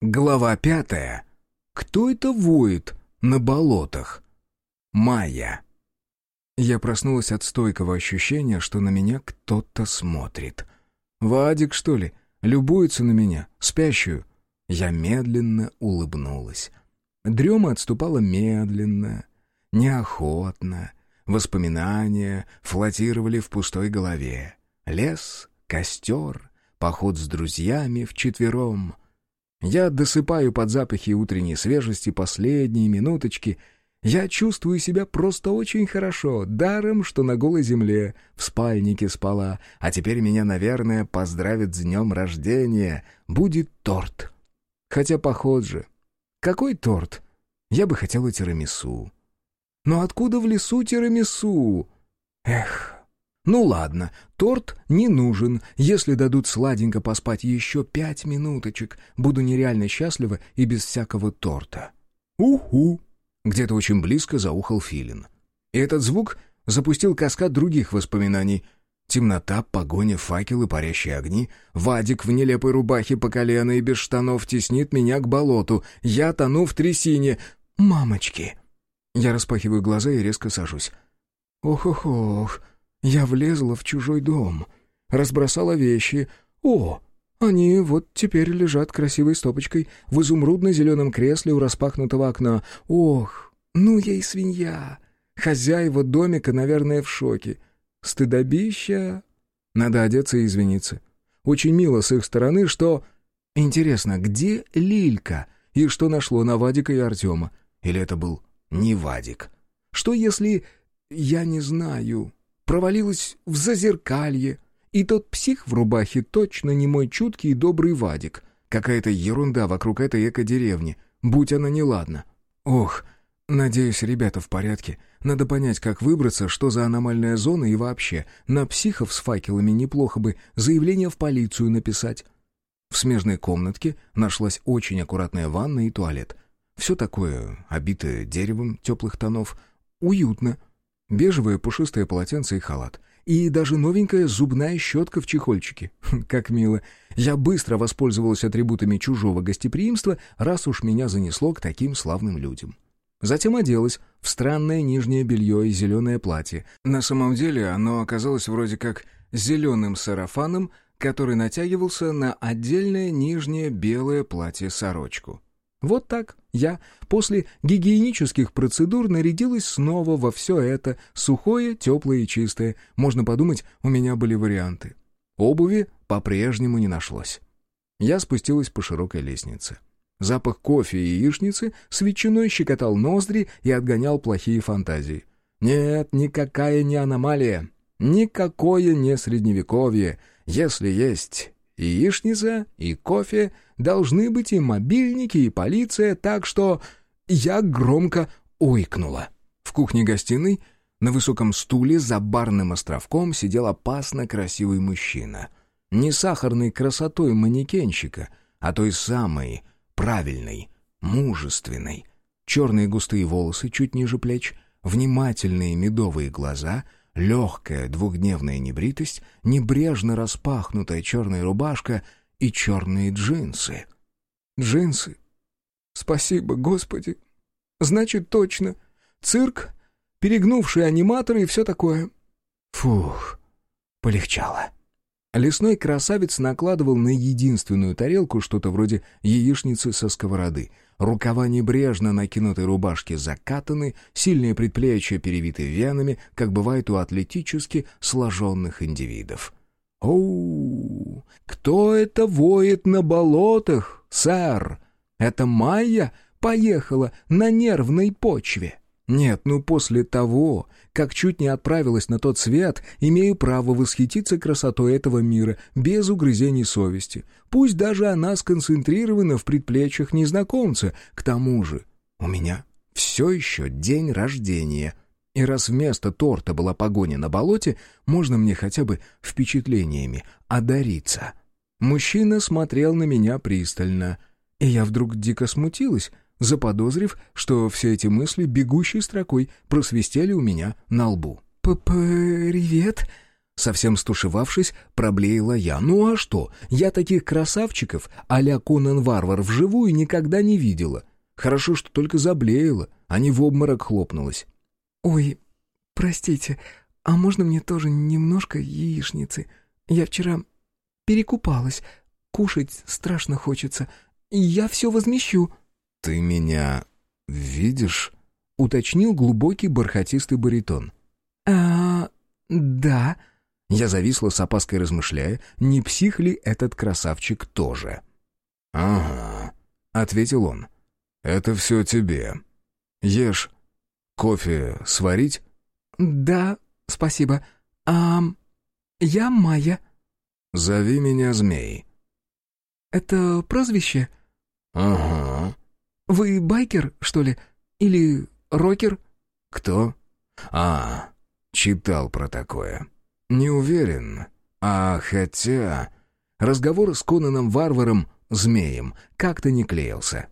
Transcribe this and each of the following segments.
Глава пятая. Кто это воет на болотах? Майя. Я проснулась от стойкого ощущения, что на меня кто-то смотрит. Вадик, что ли, любуется на меня, спящую? Я медленно улыбнулась. Дрема отступала медленно, неохотно. Воспоминания флотировали в пустой голове. Лес, костер, поход с друзьями вчетвером — я досыпаю под запахи утренней свежести последние минуточки. Я чувствую себя просто очень хорошо, даром, что на голой земле, в спальнике спала, а теперь меня, наверное, поздравят с днем рождения. Будет торт. Хотя поход же. Какой торт? Я бы хотела тирамису. Но откуда в лесу тирамису? Эх... Ну ладно, торт не нужен. Если дадут сладенько поспать еще пять минуточек, буду нереально счастлива и без всякого торта. Уху! Где-то очень близко заухал филин. И этот звук запустил каскад других воспоминаний. Темнота, погоня, факелы, парящие огни. Вадик в нелепой рубахе по колено и без штанов теснит меня к болоту. Я тону в трясине. «Мамочки!» Я распахиваю глаза и резко сажусь. «Ох-ох-ох!» Я влезла в чужой дом, разбросала вещи. О, они вот теперь лежат красивой стопочкой в изумрудно-зеленом кресле у распахнутого окна. Ох, ну я и свинья. Хозяева домика, наверное, в шоке. Стыдобища. Надо одеться и извиниться. Очень мило с их стороны, что... Интересно, где Лилька? И что нашло на Вадика и Артема? Или это был не Вадик? Что если... Я не знаю провалилась в зазеркалье, и тот псих в рубахе точно не мой чуткий и добрый Вадик. Какая-то ерунда вокруг этой эко-деревни, будь она неладна. Ох, надеюсь, ребята в порядке. Надо понять, как выбраться, что за аномальная зона и вообще. На психов с факелами неплохо бы заявление в полицию написать. В смежной комнатке нашлась очень аккуратная ванна и туалет. Все такое, обитое деревом теплых тонов, уютно — Бежевое пушистое полотенце и халат. И даже новенькая зубная щетка в чехольчике. Хм, как мило. Я быстро воспользовалась атрибутами чужого гостеприимства, раз уж меня занесло к таким славным людям. Затем оделась в странное нижнее белье и зеленое платье. На самом деле оно оказалось вроде как зеленым сарафаном, который натягивался на отдельное нижнее белое платье-сорочку. Вот так я после гигиенических процедур нарядилась снова во все это, сухое, теплое и чистое. Можно подумать, у меня были варианты. Обуви по-прежнему не нашлось. Я спустилась по широкой лестнице. Запах кофе и яичницы с ветчиной щекотал ноздри и отгонял плохие фантазии. Нет, никакая не аномалия, никакое не средневековье. Если есть яичница и кофе — должны быть и мобильники, и полиция, так что я громко ойкнула. В кухне-гостиной на высоком стуле за барным островком сидел опасно красивый мужчина. Не сахарной красотой манекенщика, а той самой, правильной, мужественной. Черные густые волосы чуть ниже плеч, внимательные медовые глаза — легкая двухдневная небритость, небрежно распахнутая черная рубашка и черные джинсы. Джинсы? Спасибо, Господи. Значит, точно. Цирк, перегнувшие аниматоры и все такое. Фух, полегчало. Лесной красавец накладывал на единственную тарелку что-то вроде яичницы со сковороды. Рукава небрежно накинутой рубашки закатаны, сильные предплечья перевиты венами, как бывает у атлетически сложенных индивидов. «Оу, кто это воет на болотах, сэр? Это Майя поехала на нервной почве?» «Нет, ну после того, как чуть не отправилась на тот свет, имею право восхититься красотой этого мира без угрызений совести. Пусть даже она сконцентрирована в предплечьях незнакомца. К тому же у меня все еще день рождения». И раз вместо торта была погоня на болоте, можно мне хотя бы впечатлениями одариться. Мужчина смотрел на меня пристально, и я вдруг дико смутилась, заподозрив, что все эти мысли бегущей строкой просвистели у меня на лбу. «Привет!» Совсем стушевавшись, проблеяла я. «Ну а что? Я таких красавчиков а-ля Конан Варвар вживую никогда не видела. Хорошо, что только заблеяла, а не в обморок хлопнулась». «Ой, простите, а можно мне тоже немножко яичницы? Я вчера перекупалась, кушать страшно хочется. Я все возмещу». «Ты меня видишь?» — уточнил глубокий бархатистый баритон. «А, да», я зависла с опаской, размышляя, не псих ли этот красавчик тоже. «Ага», — ответил он. «Это все тебе. Ешь. Кофе сварить?» «Да, спасибо. А я Майя». «Зови меня Змей». «Это прозвище?» «Ага». «Вы байкер, что ли? Или рокер?» «Кто?» «А, читал про такое». «Не уверен. А хотя...» Разговор с Конаном Варваром, змеем, как-то не клеился.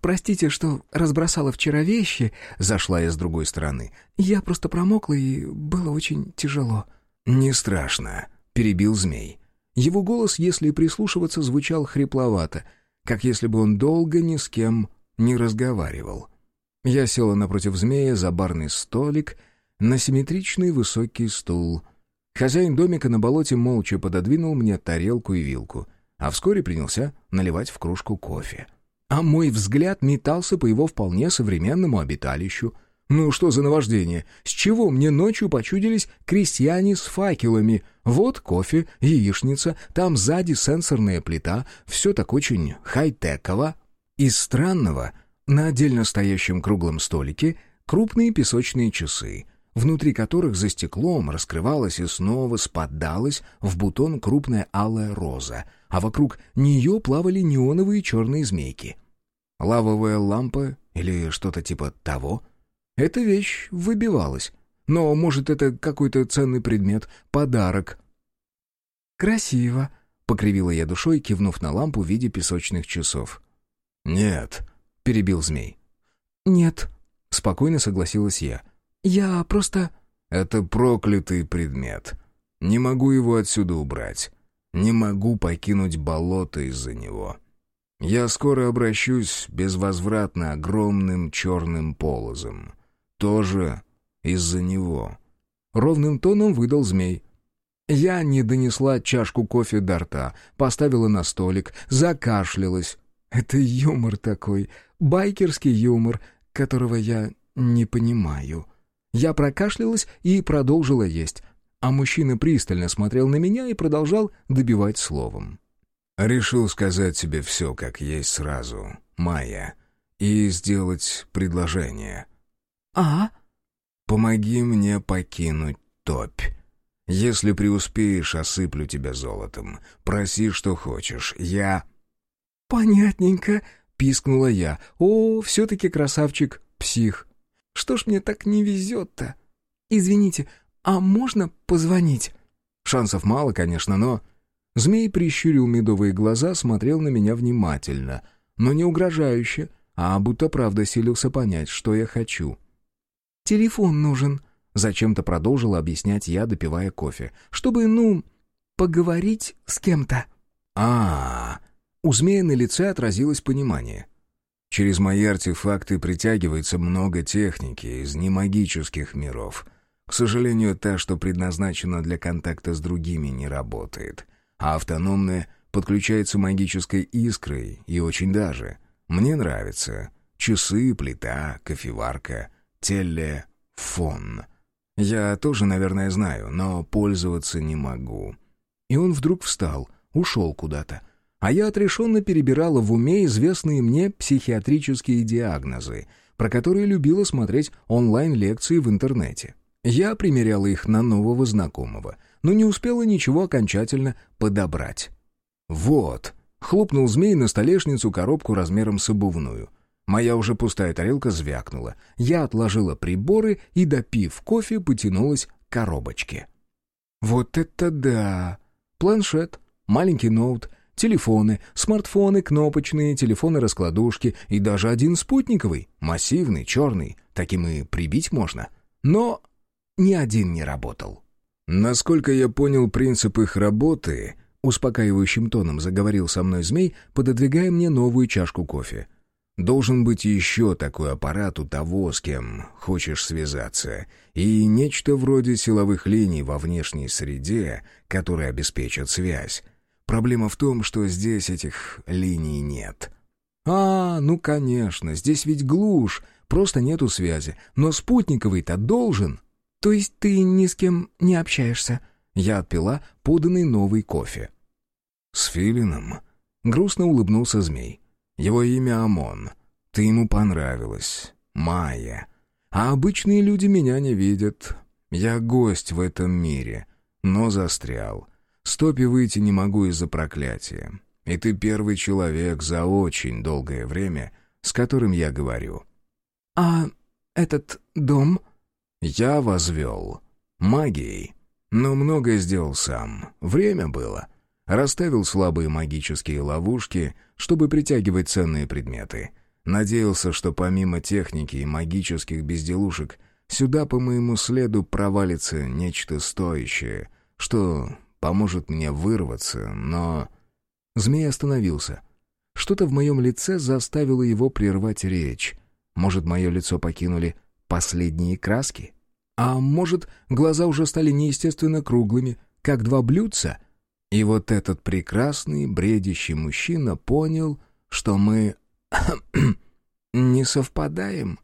«Простите, что разбросала вчера вещи», — зашла я с другой стороны. «Я просто промокла, и было очень тяжело». «Не страшно», — перебил змей. Его голос, если прислушиваться, звучал хрипловато, как если бы он долго ни с кем не разговаривал. Я села напротив змея за барный столик на симметричный высокий стул — Хозяин домика на болоте молча пододвинул мне тарелку и вилку, а вскоре принялся наливать в кружку кофе. А мой взгляд метался по его вполне современному обиталищу. Ну что за наваждение? С чего мне ночью почудились крестьяне с факелами? Вот кофе, яичница, там сзади сенсорная плита, все так очень хай-теково. Из странного, на отдельно стоящем круглом столике, крупные песочные часы — внутри которых за стеклом раскрывалась и снова спадалась в бутон крупная алая роза, а вокруг нее плавали неоновые черные змейки. Лавовая лампа или что-то типа того? Эта вещь выбивалась. Но, может, это какой-то ценный предмет, подарок. «Красиво», — покривила я душой, кивнув на лампу в виде песочных часов. «Нет», — перебил змей. «Нет», — спокойно согласилась я. «Я просто...» «Это проклятый предмет. Не могу его отсюда убрать. Не могу покинуть болото из-за него. Я скоро обращусь безвозвратно огромным черным полозом. Тоже из-за него». Ровным тоном выдал змей. Я не донесла чашку кофе до рта, поставила на столик, закашлялась. Это юмор такой, байкерский юмор, которого я не понимаю. Я прокашлялась и продолжила есть, а мужчина пристально смотрел на меня и продолжал добивать словом. «Решил сказать тебе все как есть сразу, Майя, и сделать предложение». «А?» «Помоги мне покинуть топь. Если преуспеешь, осыплю тебя золотом. Проси, что хочешь. Я...» «Понятненько», — пискнула я. «О, все-таки красавчик, псих». Что ж мне так не везет-то? Извините, а можно позвонить?» Шансов мало, конечно, но... Змей прищурил медовые глаза, смотрел на меня внимательно, но не угрожающе, а будто правда силился понять, что я хочу. «Телефон нужен», — зачем-то продолжила объяснять я, допивая кофе, «чтобы, ну, поговорить с кем-то». А, -а, -а. У змея на лице отразилось понимание. Через мои артефакты притягивается много техники из немагических миров. К сожалению, та, что предназначена для контакта с другими, не работает. А автономная подключается магической искрой, и очень даже. Мне нравится. Часы, плита, кофеварка, телефон. Я тоже, наверное, знаю, но пользоваться не могу. И он вдруг встал, ушел куда-то а я отрешенно перебирала в уме известные мне психиатрические диагнозы, про которые любила смотреть онлайн-лекции в интернете. Я примеряла их на нового знакомого, но не успела ничего окончательно подобрать. «Вот!» — хлопнул змей на столешницу коробку размером с обувную. Моя уже пустая тарелка звякнула. Я отложила приборы и, допив кофе, потянулась к коробочке. «Вот это да! Планшет, маленький ноут — Телефоны, смартфоны кнопочные, телефоны-раскладушки и даже один спутниковый, массивный, черный, таким и прибить можно. Но ни один не работал. Насколько я понял принцип их работы, успокаивающим тоном заговорил со мной змей, пододвигая мне новую чашку кофе. Должен быть еще такой аппарат у того, с кем хочешь связаться, и нечто вроде силовых линий во внешней среде, которые обеспечат связь. Проблема в том, что здесь этих линий нет. «А, ну конечно, здесь ведь глушь, просто нету связи. Но спутниковый-то должен». «То есть ты ни с кем не общаешься?» Я отпила поданный новый кофе. «С Филином?» — грустно улыбнулся змей. «Его имя Амон. Ты ему понравилась. Майя. А обычные люди меня не видят. Я гость в этом мире, но застрял. Стопи выйти не могу из-за проклятия. И ты первый человек за очень долгое время, с которым я говорю». «А этот дом?» «Я возвел. Магией. Но многое сделал сам. Время было. Расставил слабые магические ловушки, чтобы притягивать ценные предметы. Надеялся, что помимо техники и магических безделушек, сюда по моему следу провалится нечто стоящее, что поможет мне вырваться, но... Змей остановился. Что-то в моем лице заставило его прервать речь. Может, мое лицо покинули последние краски? А может, глаза уже стали неестественно круглыми, как два блюдца? И вот этот прекрасный, бредящий мужчина понял, что мы не совпадаем.